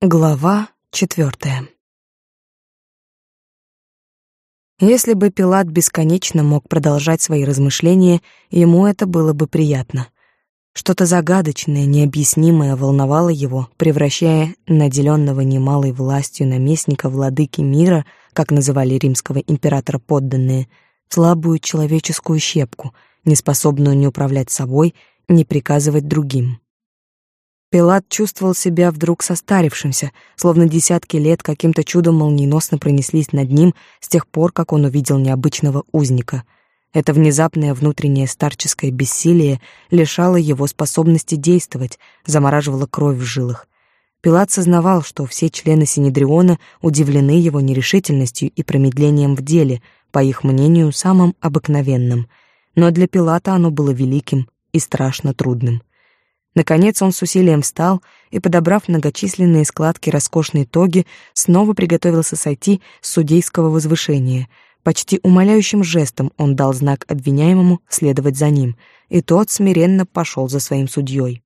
Глава четвертая. Если бы Пилат бесконечно мог продолжать свои размышления, ему это было бы приятно. Что-то загадочное, необъяснимое волновало его, превращая наделенного немалой властью наместника владыки мира, как называли римского императора подданные, в слабую человеческую щепку, неспособную ни управлять собой, ни приказывать другим. Пилат чувствовал себя вдруг состарившимся, словно десятки лет каким-то чудом молниеносно пронеслись над ним с тех пор, как он увидел необычного узника. Это внезапное внутреннее старческое бессилие лишало его способности действовать, замораживало кровь в жилах. Пилат сознавал, что все члены Синедриона удивлены его нерешительностью и промедлением в деле, по их мнению, самым обыкновенным. Но для Пилата оно было великим и страшно трудным. Наконец он с усилием встал и, подобрав многочисленные складки роскошной тоги, снова приготовился сойти с судейского возвышения. Почти умоляющим жестом он дал знак обвиняемому следовать за ним, и тот смиренно пошел за своим судьей.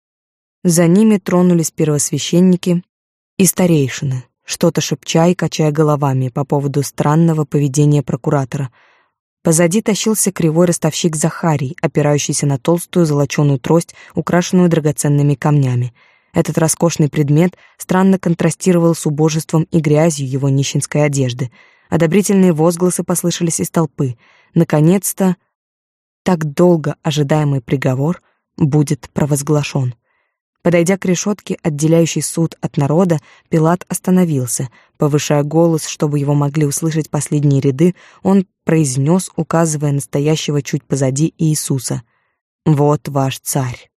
За ними тронулись первосвященники и старейшины, что-то шепча и качая головами по поводу странного поведения прокуратора — Позади тащился кривой ростовщик Захарий, опирающийся на толстую золоченую трость, украшенную драгоценными камнями. Этот роскошный предмет странно контрастировал с убожеством и грязью его нищенской одежды. Одобрительные возгласы послышались из толпы. Наконец-то так долго ожидаемый приговор будет провозглашен. Подойдя к решетке, отделяющей суд от народа, Пилат остановился. Повышая голос, чтобы его могли услышать последние ряды, он произнес, указывая настоящего чуть позади Иисуса. «Вот ваш царь».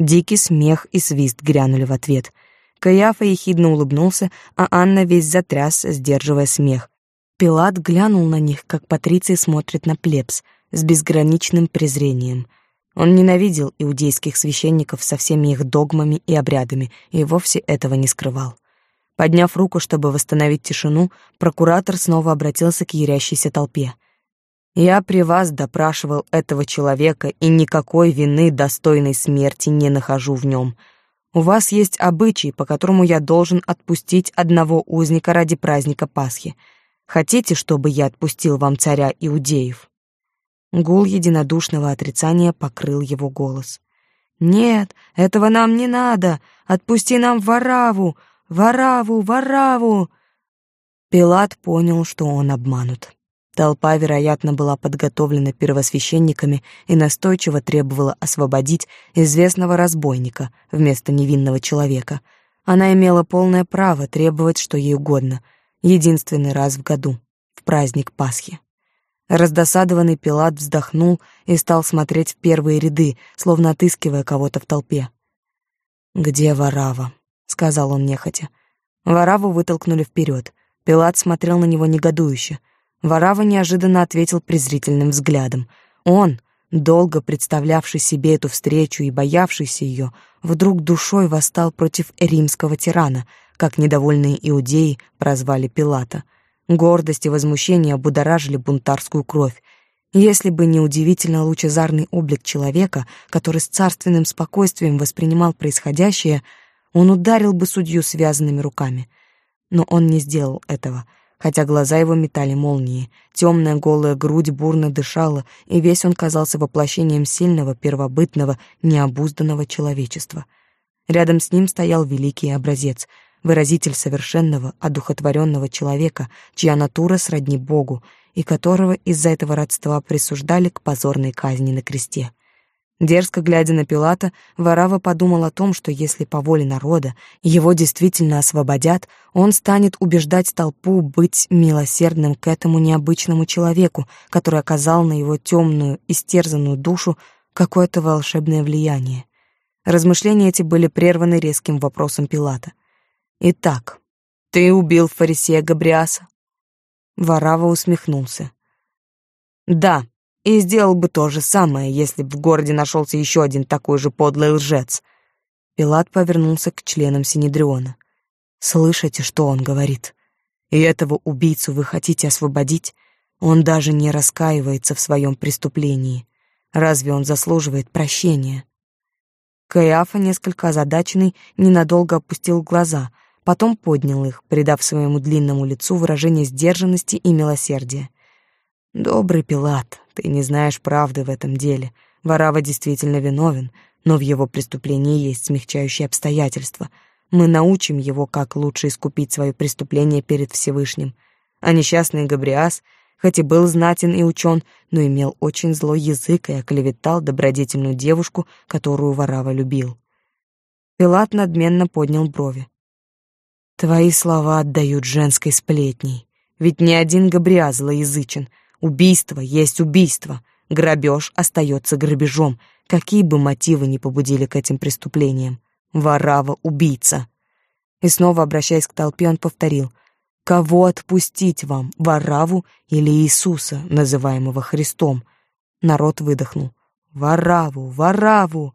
Дикий смех и свист грянули в ответ. Каяфа ехидно улыбнулся, а Анна весь затряс, сдерживая смех. Пилат глянул на них, как Патриций смотрит на плебс, с безграничным презрением — он ненавидел иудейских священников со всеми их догмами и обрядами и вовсе этого не скрывал. Подняв руку, чтобы восстановить тишину, прокуратор снова обратился к ярящейся толпе. «Я при вас допрашивал этого человека, и никакой вины, достойной смерти, не нахожу в нем. У вас есть обычай, по которому я должен отпустить одного узника ради праздника Пасхи. Хотите, чтобы я отпустил вам царя иудеев?» Гул единодушного отрицания покрыл его голос. «Нет, этого нам не надо! Отпусти нам Вараву! Вараву! Вараву!» Пилат понял, что он обманут. Толпа, вероятно, была подготовлена первосвященниками и настойчиво требовала освободить известного разбойника вместо невинного человека. Она имела полное право требовать, что ей угодно, единственный раз в году, в праздник Пасхи. Раздосадованный Пилат вздохнул и стал смотреть в первые ряды, словно отыскивая кого-то в толпе. «Где Варава?» — сказал он нехотя. Вараву вытолкнули вперед. Пилат смотрел на него негодующе. Варава неожиданно ответил презрительным взглядом. Он, долго представлявший себе эту встречу и боявшийся ее, вдруг душой восстал против римского тирана, как недовольные иудеи прозвали Пилата — Гордость и возмущение будоражили бунтарскую кровь. Если бы не удивительно лучезарный облик человека, который с царственным спокойствием воспринимал происходящее, он ударил бы судью связанными руками. Но он не сделал этого, хотя глаза его метали молнии, темная голая грудь бурно дышала, и весь он казался воплощением сильного, первобытного, необузданного человечества. Рядом с ним стоял великий образец — выразитель совершенного, одухотворенного человека, чья натура сродни Богу, и которого из-за этого родства присуждали к позорной казни на кресте. Дерзко глядя на Пилата, Варава подумал о том, что если по воле народа его действительно освободят, он станет убеждать толпу быть милосердным к этому необычному человеку, который оказал на его темную, истерзанную душу какое-то волшебное влияние. Размышления эти были прерваны резким вопросом Пилата — Итак, ты убил фарисея Габриаса? Варава усмехнулся. Да, и сделал бы то же самое, если бы в городе нашелся еще один такой же подлый лжец. Пилат повернулся к членам Синедриона. Слышите, что он говорит? И этого убийцу вы хотите освободить? Он даже не раскаивается в своем преступлении. Разве он заслуживает прощения? Каиафа, несколько озадаченный, ненадолго опустил глаза — потом поднял их, придав своему длинному лицу выражение сдержанности и милосердия. «Добрый Пилат, ты не знаешь правды в этом деле. Варава действительно виновен, но в его преступлении есть смягчающие обстоятельства. Мы научим его, как лучше искупить свое преступление перед Всевышним. А несчастный Габриас, хоть и был знатен и учен, но имел очень злой язык и оклеветал добродетельную девушку, которую Варава любил. Пилат надменно поднял брови. «Твои слова отдают женской сплетней. Ведь ни один Габриас злоязычен. Убийство есть убийство. Грабеж остается грабежом, какие бы мотивы ни побудили к этим преступлениям. Варава — убийца. И снова, обращаясь к толпе, он повторил, «Кого отпустить вам, Вараву или Иисуса, называемого Христом?» Народ выдохнул, «Вараву, Вараву!»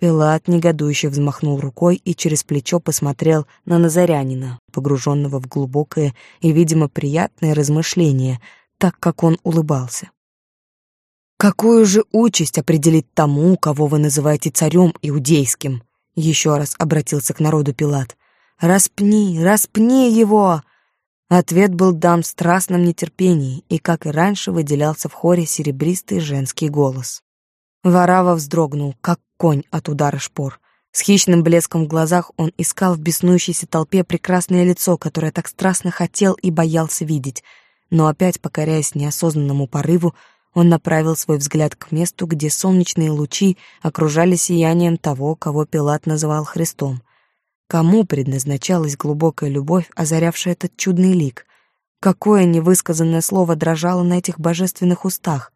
Пилат негодующе взмахнул рукой и через плечо посмотрел на Назарянина, погруженного в глубокое и, видимо, приятное размышление, так как он улыбался. Какую же участь определить тому, кого вы называете царем иудейским? Еще раз обратился к народу Пилат. Распни, распни его! Ответ был дан в страстном нетерпении, и, как и раньше, выделялся в хоре серебристый женский голос. Варава вздрогнул, как конь от удара шпор. С хищным блеском в глазах он искал в беснующейся толпе прекрасное лицо, которое так страстно хотел и боялся видеть, но опять, покоряясь неосознанному порыву, он направил свой взгляд к месту, где солнечные лучи окружали сиянием того, кого Пилат называл Христом. Кому предназначалась глубокая любовь, озарявшая этот чудный лик? Какое невысказанное слово дрожало на этих божественных устах?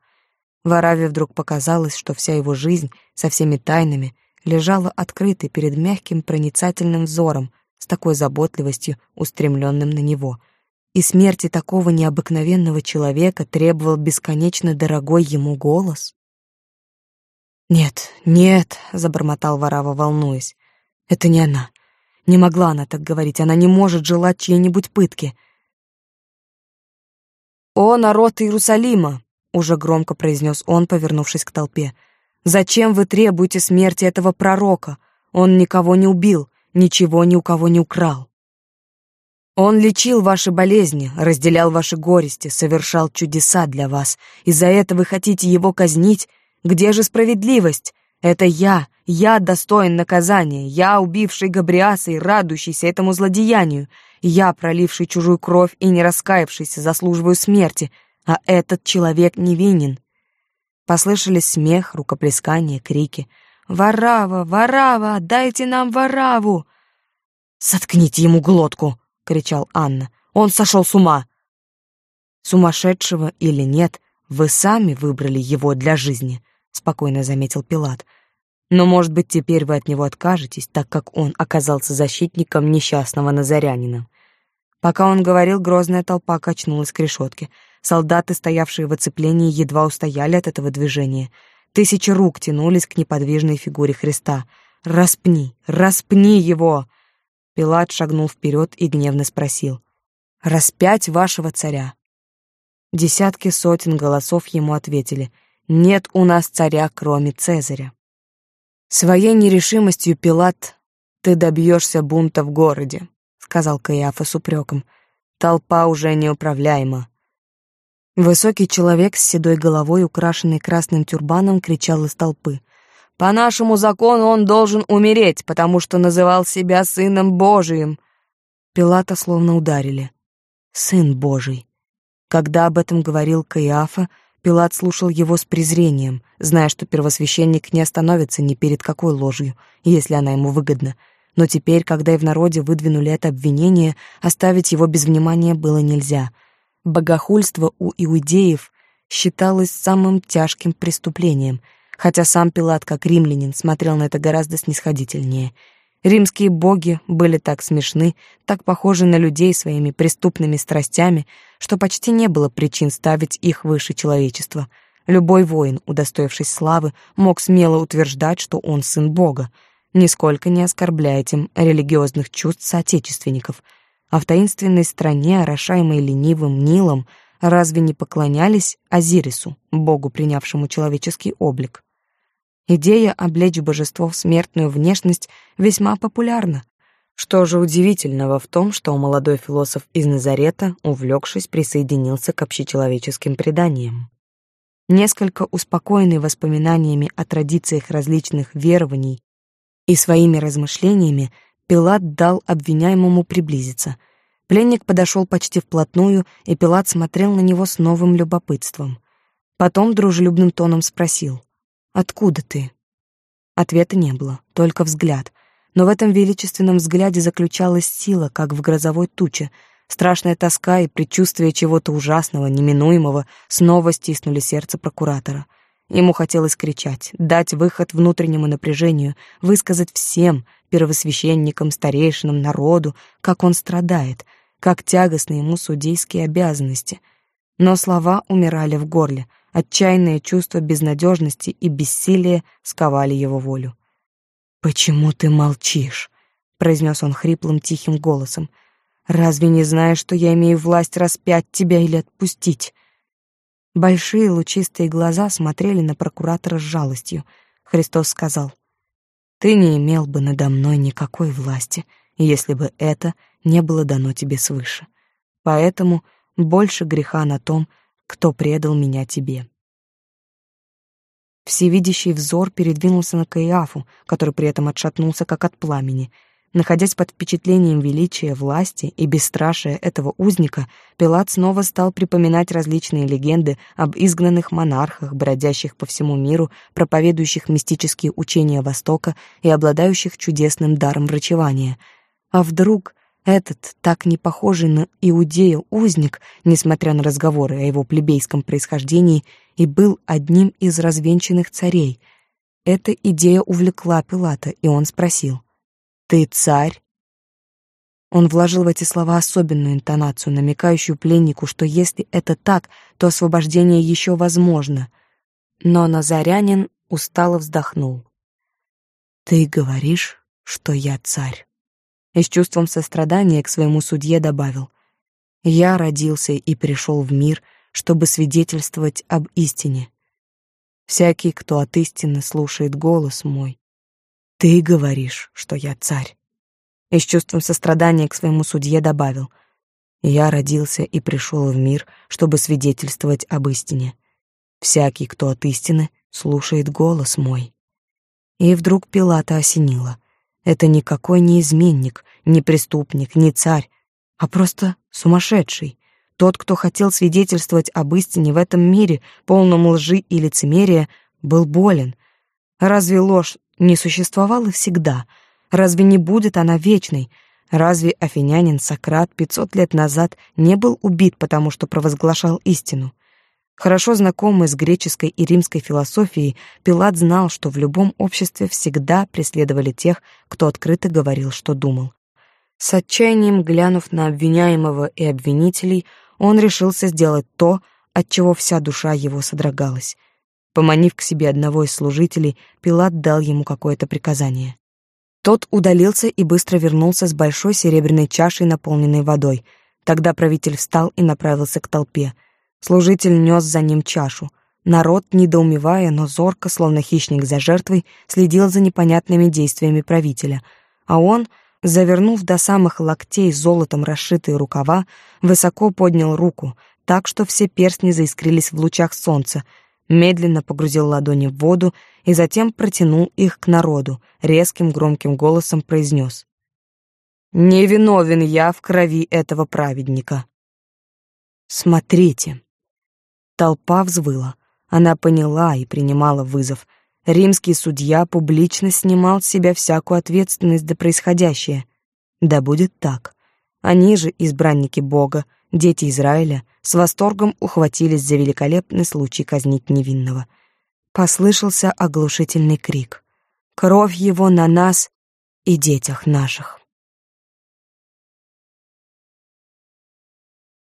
Вараве вдруг показалось, что вся его жизнь со всеми тайнами лежала открытой перед мягким проницательным взором, с такой заботливостью, устремленным на него — и смерти такого необыкновенного человека требовал бесконечно дорогой ему голос? «Нет, нет», — забормотал Варава, волнуясь, — «это не она. Не могла она так говорить, она не может желать чьей-нибудь пытки». «О, народ Иерусалима!» — уже громко произнес он, повернувшись к толпе. «Зачем вы требуете смерти этого пророка? Он никого не убил, ничего ни у кого не украл». Он лечил ваши болезни, разделял ваши горести, совершал чудеса для вас, и за это вы хотите его казнить? Где же справедливость? Это я, я достоин наказания, я, убивший Габриаса и радующийся этому злодеянию, я, проливший чужую кровь и не раскаявшийся, заслуживаю смерти, а этот человек невинен. Послышались смех, рукоплескания, крики. «Варава! Варава! Дайте нам Вараву!» «Соткните ему глотку!» — кричал Анна. «Он сошел с ума!» «Сумасшедшего или нет, вы сами выбрали его для жизни», — спокойно заметил Пилат. «Но, может быть, теперь вы от него откажетесь, так как он оказался защитником несчастного назарянина». Пока он говорил, грозная толпа качнулась к решетке. Солдаты, стоявшие в оцеплении, едва устояли от этого движения. Тысячи рук тянулись к неподвижной фигуре Христа. «Распни! Распни его!» Пилат шагнул вперед и гневно спросил. «Распять вашего царя!» Десятки сотен голосов ему ответили. «Нет у нас царя, кроме Цезаря». «Своей нерешимостью, Пилат, ты добьешься бунта в городе», — сказал Каиафа с упреком. «Толпа уже неуправляема». Высокий человек с седой головой, украшенный красным тюрбаном, кричал из толпы. По нашему закону он должен умереть, потому что называл себя сыном Божиим. Пилата словно ударили. Сын Божий. Когда об этом говорил Каиафа, Пилат слушал его с презрением, зная, что первосвященник не остановится ни перед какой ложью, если она ему выгодна. Но теперь, когда и в народе выдвинули это обвинение, оставить его без внимания было нельзя. Богохульство у иудеев считалось самым тяжким преступлением — хотя сам Пилат, как римлянин, смотрел на это гораздо снисходительнее. Римские боги были так смешны, так похожи на людей своими преступными страстями, что почти не было причин ставить их выше человечества. Любой воин, удостоившись славы, мог смело утверждать, что он сын бога, нисколько не оскорбляя этим религиозных чувств соотечественников. А в таинственной стране, орошаемой ленивым Нилом, разве не поклонялись Азирису, богу, принявшему человеческий облик? Идея облечь божество в смертную внешность весьма популярна. Что же удивительного в том, что молодой философ из Назарета, увлекшись, присоединился к общечеловеческим преданиям? Несколько успокоенный воспоминаниями о традициях различных верований и своими размышлениями, Пилат дал обвиняемому приблизиться. Пленник подошел почти вплотную, и Пилат смотрел на него с новым любопытством. Потом дружелюбным тоном спросил, «Откуда ты?» Ответа не было, только взгляд — но в этом величественном взгляде заключалась сила, как в грозовой туче. Страшная тоска и предчувствие чего-то ужасного, неминуемого, снова стиснули сердце прокуратора. Ему хотелось кричать, дать выход внутреннему напряжению, высказать всем, первосвященникам, старейшинам, народу, как он страдает, как тягостны ему судейские обязанности. Но слова умирали в горле, отчаянное чувство безнадежности и бессилия сковали его волю. «Почему ты молчишь?» — произнес он хриплым тихим голосом. «Разве не знаешь, что я имею власть распять тебя или отпустить?» Большие лучистые глаза смотрели на прокуратора с жалостью. Христос сказал, «Ты не имел бы надо мной никакой власти, если бы это не было дано тебе свыше. Поэтому больше греха на том, кто предал меня тебе». Всевидящий взор передвинулся на Каиафу, который при этом отшатнулся как от пламени. Находясь под впечатлением величия власти и бесстрашия этого узника, Пилат снова стал припоминать различные легенды об изгнанных монархах, бродящих по всему миру, проповедующих мистические учения Востока и обладающих чудесным даром врачевания. А вдруг этот, так не похожий на иудея узник, несмотря на разговоры о его плебейском происхождении, и был одним из развенчанных царей. Эта идея увлекла Пилата, и он спросил, «Ты царь?» Он вложил в эти слова особенную интонацию, намекающую пленнику, что если это так, то освобождение еще возможно. Но Назарянин устало вздохнул. «Ты говоришь, что я царь?» и с чувством сострадания к своему судье добавил. «Я родился и пришел в мир, чтобы свидетельствовать об истине. Всякий, кто от истины слушает голос мой, ты говоришь, что я царь». И с чувством сострадания к своему судье добавил. «Я родился и пришел в мир, чтобы свидетельствовать об истине. Всякий, кто от истины, слушает голос мой». И вдруг Пилата осенило. Это никакой не изменник, не преступник, не царь, а просто сумасшедший. Тот, кто хотел свидетельствовать об истине в этом мире, полном лжи и лицемерия, был болен. Разве ложь не существовала всегда? Разве не будет она вечной? Разве афинянин Сократ пятьсот лет назад не был убит, потому что провозглашал истину? Хорошо знакомый с греческой и римской философией, Пилат знал, что в любом обществе всегда преследовали тех, кто открыто говорил, что думал. С отчаянием глянув на обвиняемого и обвинителей, он решился сделать то, от чего вся душа его содрогалась. Поманив к себе одного из служителей, Пилат дал ему какое-то приказание. Тот удалился и быстро вернулся с большой серебряной чашей, наполненной водой. Тогда правитель встал и направился к толпе — Служитель нес за ним чашу. Народ, недоумевая, но зорко, словно хищник за жертвой, следил за непонятными действиями правителя. А он, завернув до самых локтей золотом расшитые рукава, высоко поднял руку, так что все перстни заискрились в лучах солнца, медленно погрузил ладони в воду и затем протянул их к народу, резким громким голосом произнес. «Не виновен я в крови этого праведника». «Смотрите». Толпа взвыла. Она поняла и принимала вызов. Римский судья публично снимал с себя всякую ответственность за происходящее. Да будет так. Они же, избранники Бога, дети Израиля, с восторгом ухватились за великолепный случай казнить невинного. Послышался оглушительный крик. «Кровь его на нас и детях наших!»